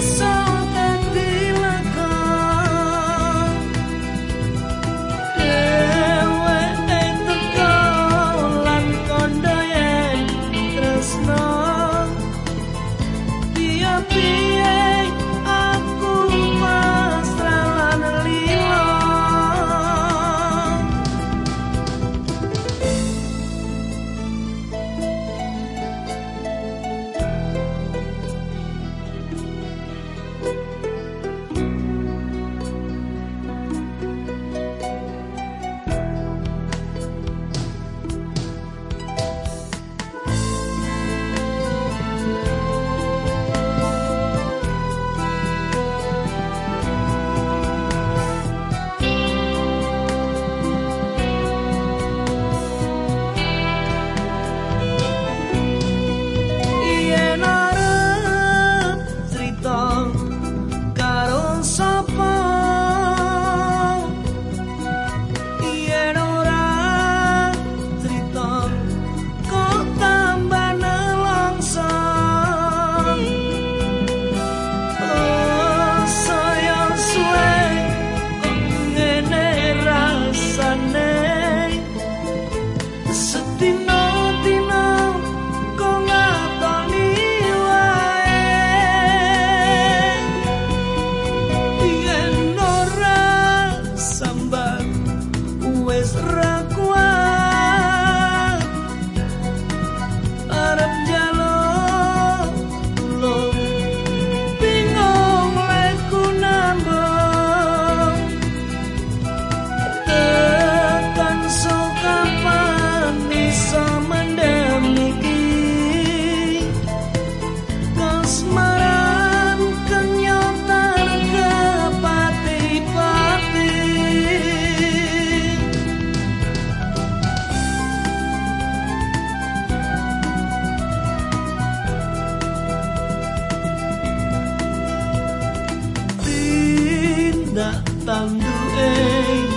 so nak tang du eng